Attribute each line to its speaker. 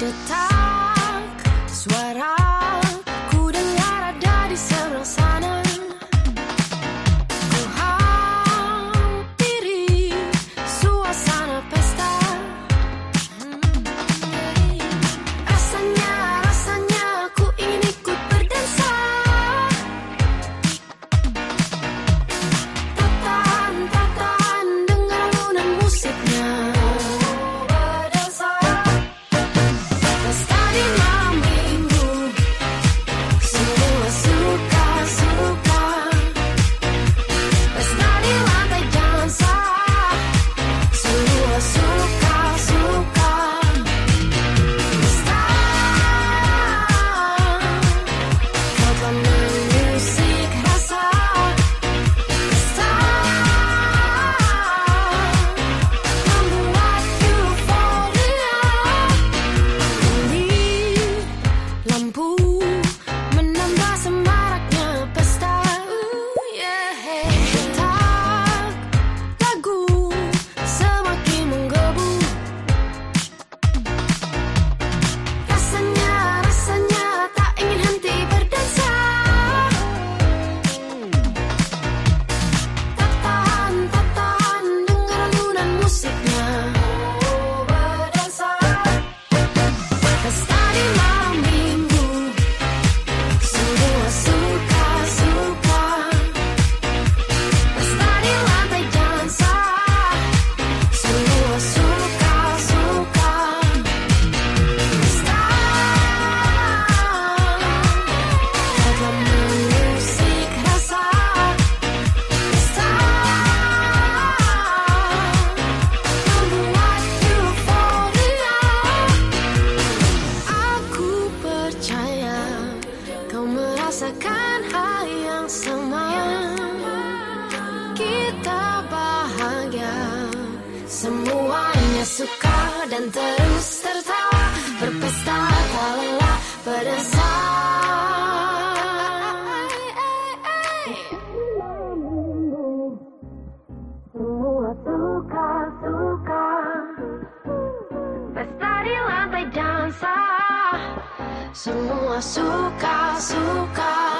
Speaker 1: The time yang sama Kita bahagia. Semuanya suka dan terus tertawa. Berpesta tak lelah pada Semua suka-suka Pesta di lantai dansa. Semua suka-suka